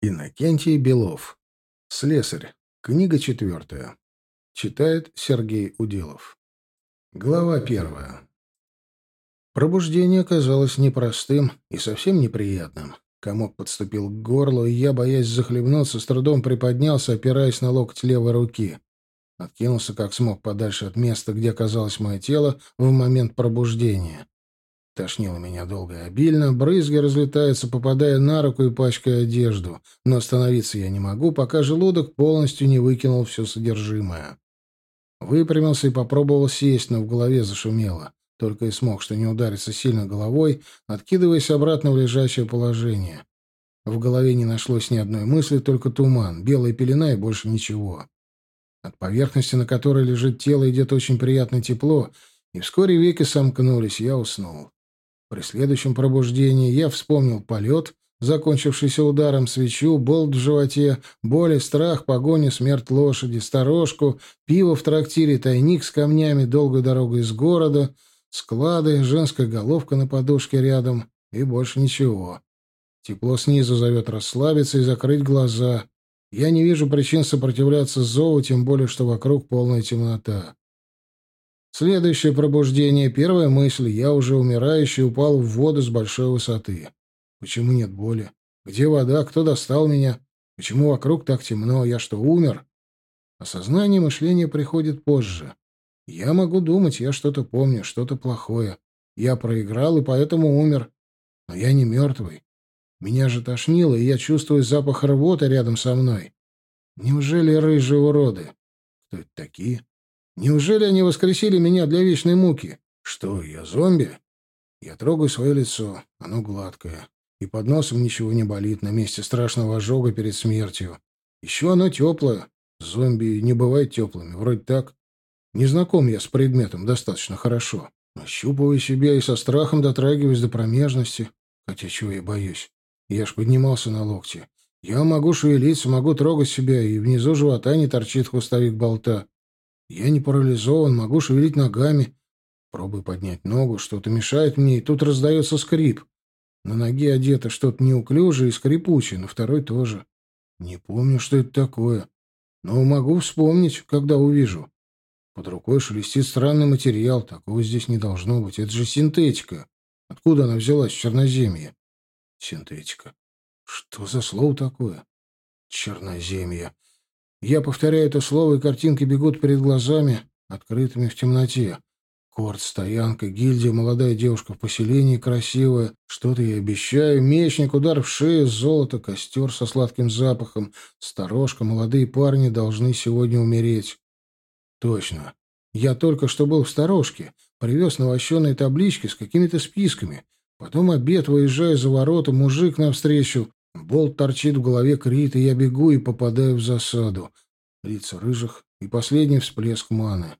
Иннокентий Белов. Слесарь. Книга четвертая. Читает Сергей Уделов. Глава первая. Пробуждение оказалось непростым и совсем неприятным. Комок подступил к горлу, и я, боясь захлебнуться, с трудом приподнялся, опираясь на локоть левой руки. Откинулся как смог подальше от места, где оказалось мое тело в момент пробуждения. Тошнило меня долго и обильно, брызги разлетаются, попадая на руку и пачкая одежду. Но остановиться я не могу, пока желудок полностью не выкинул все содержимое. Выпрямился и попробовал сесть, но в голове зашумело. Только и смог, что не удариться сильно головой, откидываясь обратно в лежащее положение. В голове не нашлось ни одной мысли, только туман, белая пелена и больше ничего. От поверхности, на которой лежит тело, идет очень приятное тепло, и вскоре веки сомкнулись, я уснул. При следующем пробуждении я вспомнил полет, закончившийся ударом свечу, болт в животе, боль страх, погоня, смерть лошади, сторожку, пиво в трактире, тайник с камнями, долгую дорогу из города, склады, женская головка на подушке рядом и больше ничего. Тепло снизу зовет расслабиться и закрыть глаза. Я не вижу причин сопротивляться зову, тем более, что вокруг полная темнота. Следующее пробуждение, первая мысль, я уже умирающий упал в воду с большой высоты. Почему нет боли? Где вода? Кто достал меня? Почему вокруг так темно? Я что, умер? Осознание мышления приходит позже. Я могу думать, я что-то помню, что-то плохое. Я проиграл и поэтому умер. Но я не мертвый. Меня же тошнило, и я чувствую запах рвоты рядом со мной. Неужели рыжие уроды? Кто это такие? Неужели они воскресили меня для вечной муки? Что, я зомби? Я трогаю свое лицо. Оно гладкое. И под носом ничего не болит на месте страшного ожога перед смертью. Еще оно теплое. Зомби не бывают теплыми. Вроде так. Не знаком я с предметом достаточно хорошо. Ощупываю себя и со страхом дотрагиваюсь до промежности. Хотя чего я боюсь? Я ж поднимался на локте. Я могу шевелиться, могу трогать себя, и внизу живота не торчит хвостовик болта. Я не парализован, могу шевелить ногами. Пробую поднять ногу, что-то мешает мне, и тут раздается скрип. На ноге одето что-то неуклюжее и скрипучее, на второй тоже. Не помню, что это такое. Но могу вспомнить, когда увижу. Под рукой шелестит странный материал. Такого здесь не должно быть. Это же синтетика. Откуда она взялась в Черноземье? Синтетика. Что за слово такое? Черноземье. Я повторяю это слово, и картинки бегут перед глазами, открытыми в темноте. Корт, стоянка, гильдия, молодая девушка в поселении, красивая. Что-то я обещаю. Мечник, удар в шею, золото, костер со сладким запахом. Сторожка, молодые парни должны сегодня умереть. Точно. Я только что был в сторожке. Привез навощенные таблички с какими-то списками. Потом обед, выезжаю за ворота, мужик навстречу. Болт торчит в голове Крит, я бегу и попадаю в засаду. Лица рыжих и последний всплеск маны.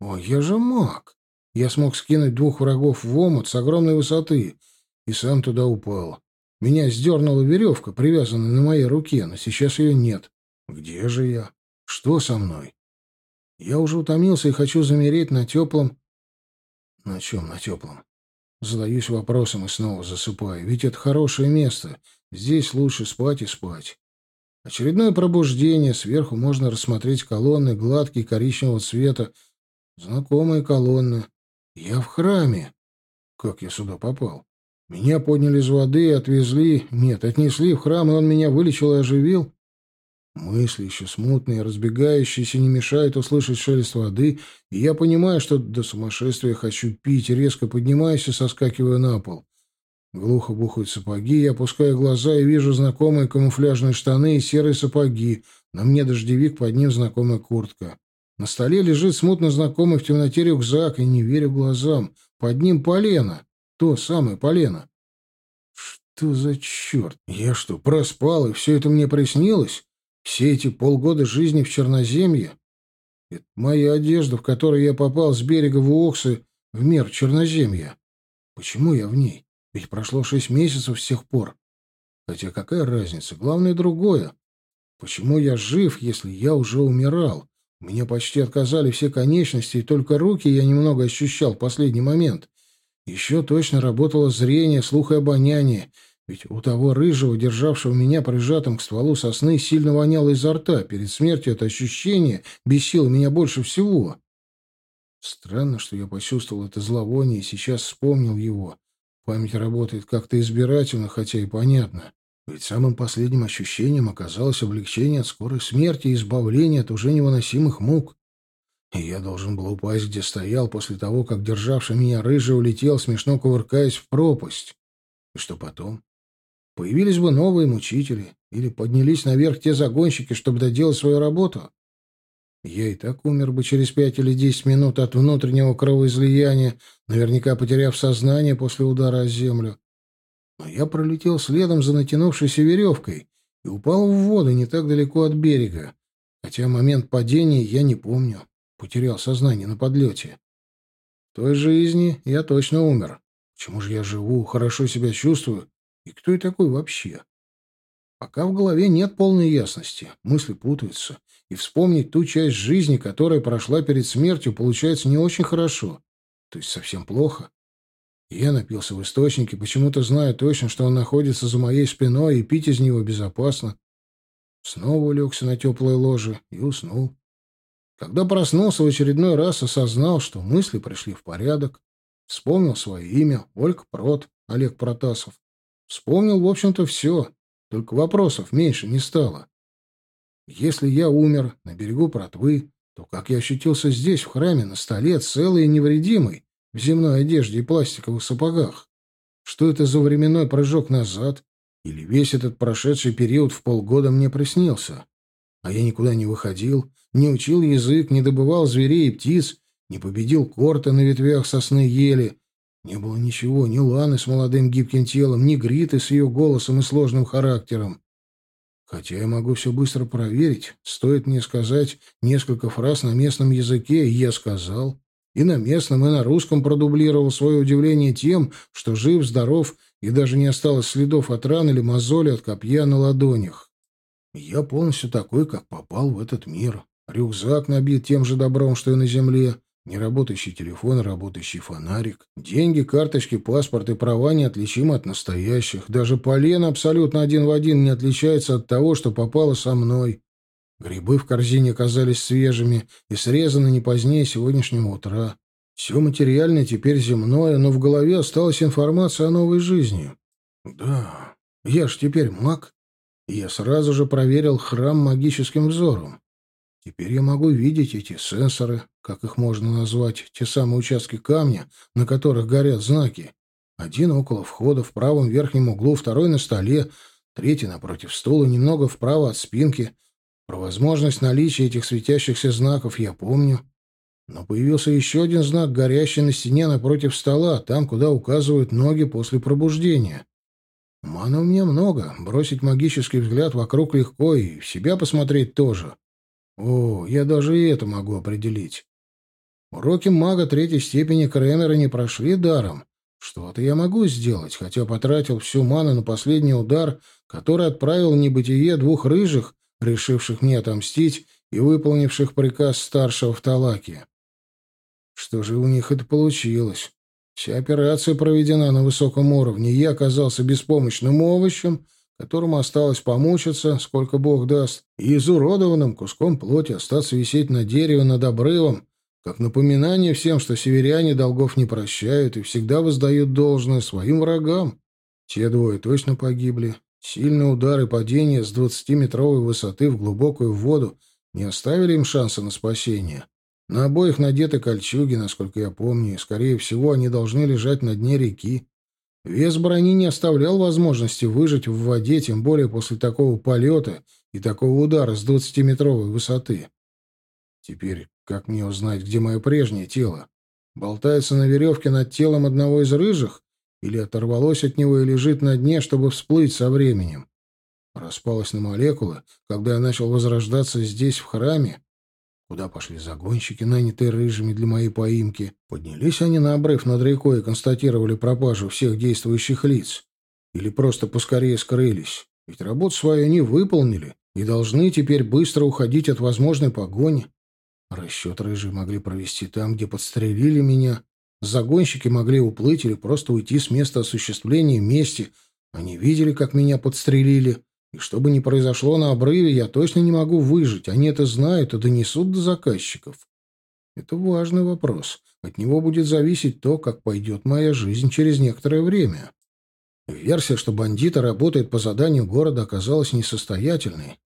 Ой, я же маг! Я смог скинуть двух врагов в омут с огромной высоты и сам туда упал. Меня сдернула веревка, привязанная на моей руке, но сейчас ее нет. Где же я? Что со мной? Я уже утомился и хочу замереть на теплом... На чем на теплом? Задаюсь вопросом и снова засыпаю. Ведь это хорошее место. Здесь лучше спать и спать. Очередное пробуждение. Сверху можно рассмотреть колонны, гладкие, коричневого цвета. Знакомые колонны. Я в храме. Как я сюда попал? Меня подняли из воды и отвезли... Нет, отнесли в храм, и он меня вылечил и оживил. Мысли еще смутные, разбегающиеся, не мешают услышать шелест воды, и я понимаю, что до сумасшествия хочу пить, резко поднимаюсь и соскакиваю на пол. Глухо бухают сапоги, я опускаю глаза и вижу знакомые камуфляжные штаны и серые сапоги. На мне дождевик, под ним знакомая куртка. На столе лежит смутно знакомый в темноте рюкзак, и не верю глазам. Под ним полено. То самое полено. Что за черт? Я что, проспал, и все это мне приснилось? Все эти полгода жизни в Черноземье? Это моя одежда, в которой я попал с берега Уоксы в мир Черноземья. Почему я в ней? Ведь прошло шесть месяцев с тех пор. Хотя какая разница? Главное другое. Почему я жив, если я уже умирал? Мне почти отказали все конечности, и только руки я немного ощущал в последний момент. Еще точно работало зрение, слух и обоняние. Ведь у того рыжего, державшего меня прижатым к стволу сосны, сильно воняло изо рта. Перед смертью это ощущение бесило меня больше всего. Странно, что я почувствовал это зловоние и сейчас вспомнил его. Память работает как-то избирательно, хотя и понятно. Ведь самым последним ощущением оказалось облегчение от скорой смерти и избавление от уже невыносимых мук. И я должен был упасть, где стоял, после того, как державший меня рыжий улетел, смешно кувыркаясь в пропасть. И что потом? Появились бы новые мучители, или поднялись наверх те загонщики, чтобы доделать свою работу. Я и так умер бы через пять или десять минут от внутреннего кровоизлияния, наверняка потеряв сознание после удара о землю. Но я пролетел следом за натянувшейся веревкой и упал в воду не так далеко от берега, хотя момент падения я не помню, потерял сознание на подлете. В той жизни я точно умер. Почему же я живу, хорошо себя чувствую и кто я такой вообще? Пока в голове нет полной ясности, мысли путаются, и вспомнить ту часть жизни, которая прошла перед смертью, получается не очень хорошо, то есть совсем плохо. Я напился в источнике, почему-то знаю точно, что он находится за моей спиной, и пить из него безопасно. Снова улегся на теплое ложе и уснул. Когда проснулся в очередной раз, осознал, что мысли пришли в порядок. Вспомнил свое имя — Ольг Прот, Олег Протасов. Вспомнил, в общем-то, все, только вопросов меньше не стало. Если я умер на берегу Протвы, то как я ощутился здесь, в храме, на столе, целый и невредимый, в земной одежде и пластиковых сапогах? Что это за временной прыжок назад? Или весь этот прошедший период в полгода мне приснился? А я никуда не выходил, не учил язык, не добывал зверей и птиц, не победил корта на ветвях сосны ели, не было ничего, ни Ланы с молодым гибким телом, ни Гриты с ее голосом и сложным характером. Хотя я могу все быстро проверить, стоит мне сказать несколько фраз на местном языке, и я сказал. И на местном, и на русском продублировал свое удивление тем, что жив, здоров, и даже не осталось следов от ран или мозоли от копья на ладонях. Я полностью такой, как попал в этот мир. Рюкзак набит тем же добром, что и на земле. Неработающий телефон, работающий фонарик. Деньги, карточки, паспорт и права неотличимы от настоящих. Даже полено абсолютно один в один не отличается от того, что попало со мной. Грибы в корзине оказались свежими и срезаны не позднее сегодняшнего утра. Все материальное теперь земное, но в голове осталась информация о новой жизни. Да, я ж теперь маг. И я сразу же проверил храм магическим взором. Теперь я могу видеть эти сенсоры, как их можно назвать, те самые участки камня, на которых горят знаки. Один около входа в правом верхнем углу, второй на столе, третий напротив стула, немного вправо от спинки. Про возможность наличия этих светящихся знаков я помню. Но появился еще один знак, горящий на стене напротив стола, там, куда указывают ноги после пробуждения. Мана у меня много, бросить магический взгляд вокруг легко, и в себя посмотреть тоже. О, я даже и это могу определить. Уроки мага третьей степени Кремера не прошли даром. Что-то я могу сделать, хотя потратил всю ману на последний удар, который отправил в небытие двух рыжих, решивших мне отомстить и выполнивших приказ старшего в Талаке. Что же у них это получилось? Вся операция проведена на высоком уровне, я оказался беспомощным овощем — которому осталось помучиться, сколько Бог даст, и изуродованным куском плоти остаться висеть на дереве над обрывом, как напоминание всем, что северяне долгов не прощают и всегда воздают должное своим врагам. Те двое точно погибли. Сильный удар и падение с двадцатиметровой высоты в глубокую воду не оставили им шанса на спасение. На обоих надеты кольчуги, насколько я помню, и, скорее всего, они должны лежать на дне реки. Вес брони не оставлял возможности выжить в воде, тем более после такого полета и такого удара с двадцатиметровой высоты. Теперь как мне узнать, где мое прежнее тело? Болтается на веревке над телом одного из рыжих? Или оторвалось от него и лежит на дне, чтобы всплыть со временем? Распалось на молекулы, когда я начал возрождаться здесь, в храме? Куда пошли загонщики, нанятые рыжими для моей поимки? Поднялись они на обрыв над рекой и констатировали пропажу всех действующих лиц? Или просто поскорее скрылись? Ведь работу свою они выполнили и должны теперь быстро уходить от возможной погони. Расчет рыжие могли провести там, где подстрелили меня. Загонщики могли уплыть или просто уйти с места осуществления мести, Они видели, как меня подстрелили. И что бы ни произошло на обрыве, я точно не могу выжить. Они это знают и донесут до заказчиков. Это важный вопрос. От него будет зависеть то, как пойдет моя жизнь через некоторое время. Версия, что бандиты работают по заданию города, оказалась несостоятельной.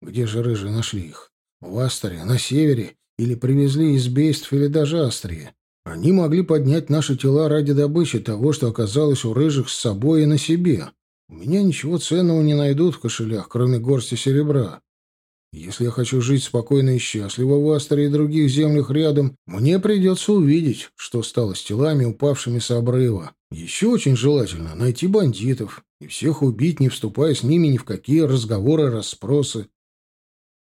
Где же рыжие нашли их? В Астре, на севере, или привезли из Бейств или даже Астрии. Они могли поднять наши тела ради добычи того, что оказалось у рыжих с собой и на себе. У меня ничего ценного не найдут в кошелях, кроме горсти серебра. Если я хочу жить спокойно и счастливо в Астре и других землях рядом, мне придется увидеть, что стало с телами, упавшими с обрыва. Еще очень желательно найти бандитов и всех убить, не вступая с ними ни в какие разговоры, расспросы.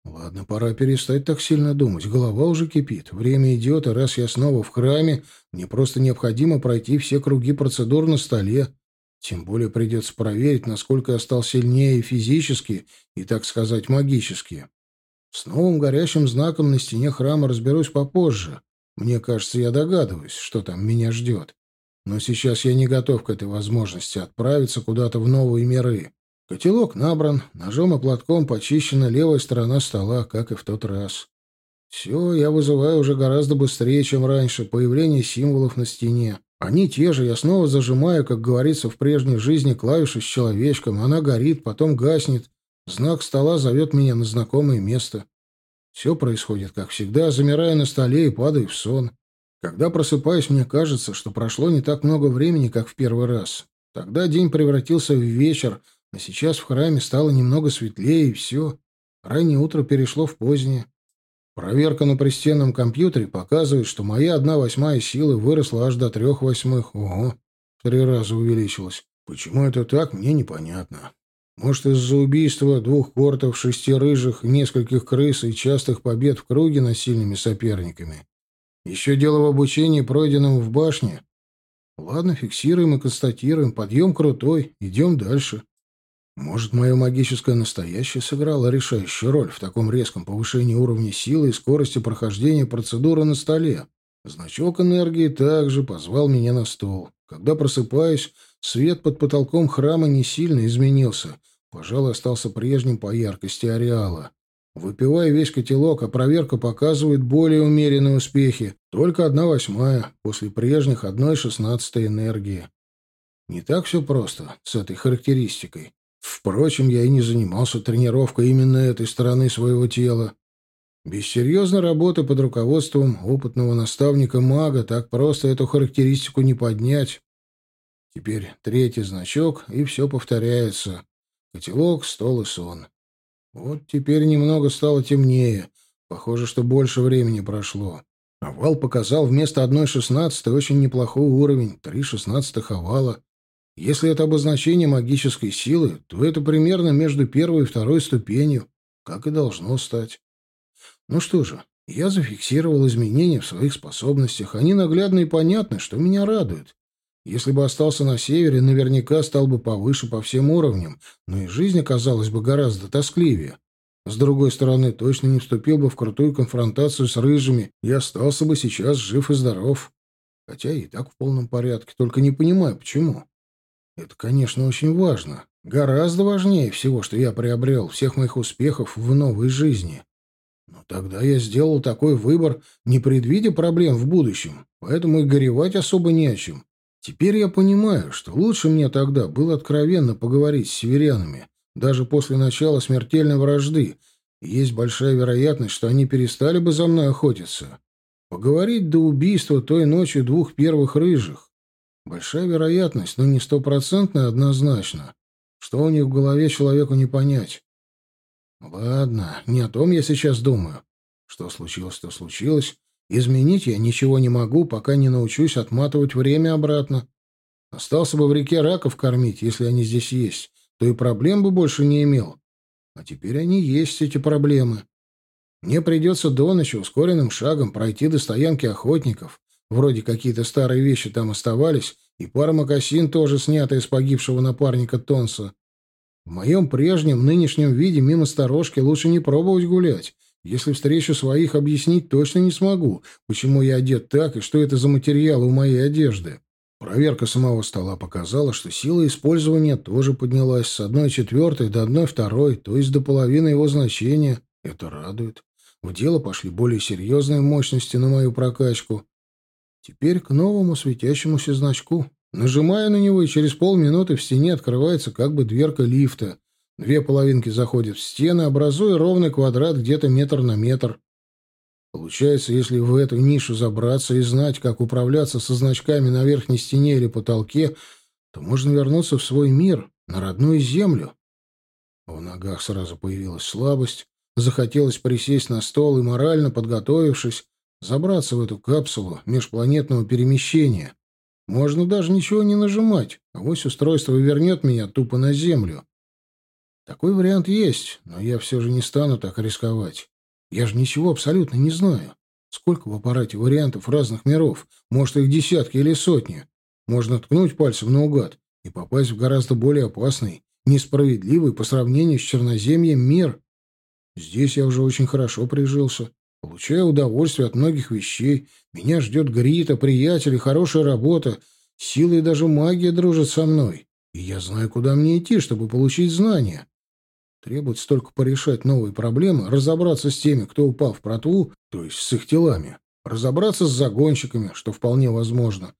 Ладно, пора перестать так сильно думать. Голова уже кипит. Время идет, и раз я снова в храме, мне просто необходимо пройти все круги процедур на столе. Тем более придется проверить, насколько я стал сильнее физически и, так сказать, магически. С новым горящим знаком на стене храма разберусь попозже. Мне кажется, я догадываюсь, что там меня ждет. Но сейчас я не готов к этой возможности отправиться куда-то в новые миры. Котелок набран, ножом и платком почищена левая сторона стола, как и в тот раз. Все, я вызываю уже гораздо быстрее, чем раньше, появление символов на стене. Они те же, я снова зажимаю, как говорится в прежней жизни, клавишу с человечком. Она горит, потом гаснет. Знак стола зовет меня на знакомое место. Все происходит, как всегда, замираю на столе и падаю в сон. Когда просыпаюсь, мне кажется, что прошло не так много времени, как в первый раз. Тогда день превратился в вечер, а сейчас в храме стало немного светлее, и все. Раннее утро перешло в позднее. Проверка на пристенном компьютере показывает, что моя одна восьмая силы выросла аж до трех восьмых. Ого, три раза увеличилась. Почему это так, мне непонятно. Может, из-за убийства двух кортов, шести рыжих, нескольких крыс и частых побед в круге над сильными соперниками. Еще дело в обучении, пройденном в башне. Ладно, фиксируем и констатируем. Подъем крутой. Идем дальше. Может, мое магическое настоящее сыграло решающую роль в таком резком повышении уровня силы и скорости прохождения процедуры на столе. Значок энергии также позвал меня на стол. Когда просыпаюсь, свет под потолком храма не сильно изменился. Пожалуй, остался прежним по яркости ареала. Выпивая весь котелок, а проверка показывает более умеренные успехи. Только одна восьмая, после прежних одной шестнадцатой энергии. Не так все просто с этой характеристикой. Впрочем, я и не занимался тренировкой именно этой стороны своего тела. Без серьезной работы под руководством опытного наставника-мага так просто эту характеристику не поднять. Теперь третий значок, и все повторяется. Котелок, стол и сон. Вот теперь немного стало темнее. Похоже, что больше времени прошло. Овал показал вместо одной шестнадцатой очень неплохой уровень, три шестнадцатых овала. Если это обозначение магической силы, то это примерно между первой и второй ступенью, как и должно стать. Ну что же, я зафиксировал изменения в своих способностях. Они наглядны и понятны, что меня радует. Если бы остался на севере, наверняка стал бы повыше по всем уровням, но и жизнь оказалась бы гораздо тоскливее. С другой стороны, точно не вступил бы в крутую конфронтацию с рыжими и остался бы сейчас жив и здоров. Хотя и так в полном порядке, только не понимаю, почему. Это, конечно, очень важно. Гораздо важнее всего, что я приобрел, всех моих успехов в новой жизни. Но тогда я сделал такой выбор, не предвидя проблем в будущем, поэтому и горевать особо не о чем. Теперь я понимаю, что лучше мне тогда было откровенно поговорить с северянами, даже после начала смертельной вражды, и есть большая вероятность, что они перестали бы за мной охотиться. Поговорить до убийства той ночью двух первых рыжих. Большая вероятность, но не стопроцентная однозначно. Что у них в голове человеку не понять. Ладно, не о том я сейчас думаю. Что случилось, то случилось. Изменить я ничего не могу, пока не научусь отматывать время обратно. Остался бы в реке раков кормить, если они здесь есть, то и проблем бы больше не имел. А теперь они есть, эти проблемы. Мне придется до ночи ускоренным шагом пройти до стоянки охотников, Вроде какие-то старые вещи там оставались, и пара мокасин тоже снята из погибшего напарника Тонса. В моем прежнем, нынешнем виде мимо сторожки лучше не пробовать гулять. Если встречу своих, объяснить точно не смогу, почему я одет так и что это за материалы у моей одежды. Проверка самого стола показала, что сила использования тоже поднялась с одной четвертой до одной второй, то есть до половины его значения. Это радует. В дело пошли более серьезные мощности на мою прокачку. Теперь к новому светящемуся значку. Нажимаю на него, и через полминуты в стене открывается как бы дверка лифта. Две половинки заходят в стены, образуя ровный квадрат где-то метр на метр. Получается, если в эту нишу забраться и знать, как управляться со значками на верхней стене или потолке, то можно вернуться в свой мир, на родную землю. В ногах сразу появилась слабость, захотелось присесть на стол и, морально подготовившись, забраться в эту капсулу межпланетного перемещения. Можно даже ничего не нажимать, а вось устройство вернет меня тупо на Землю. Такой вариант есть, но я все же не стану так рисковать. Я же ничего абсолютно не знаю. Сколько в аппарате вариантов разных миров? Может, их десятки или сотни. Можно ткнуть пальцем наугад и попасть в гораздо более опасный, несправедливый по сравнению с Черноземьем мир. Здесь я уже очень хорошо прижился. Получаю удовольствие от многих вещей. Меня ждет Грита, приятели, хорошая работа. Сила и даже магия дружат со мной. И я знаю, куда мне идти, чтобы получить знания. Требуется только порешать новые проблемы, разобраться с теми, кто упал в протву, то есть с их телами, разобраться с загонщиками, что вполне возможно,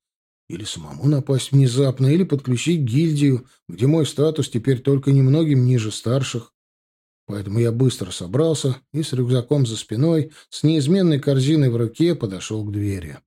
или самому напасть внезапно, или подключить гильдию, где мой статус теперь только немногим ниже старших. Поэтому я быстро собрался и с рюкзаком за спиной, с неизменной корзиной в руке подошел к двери.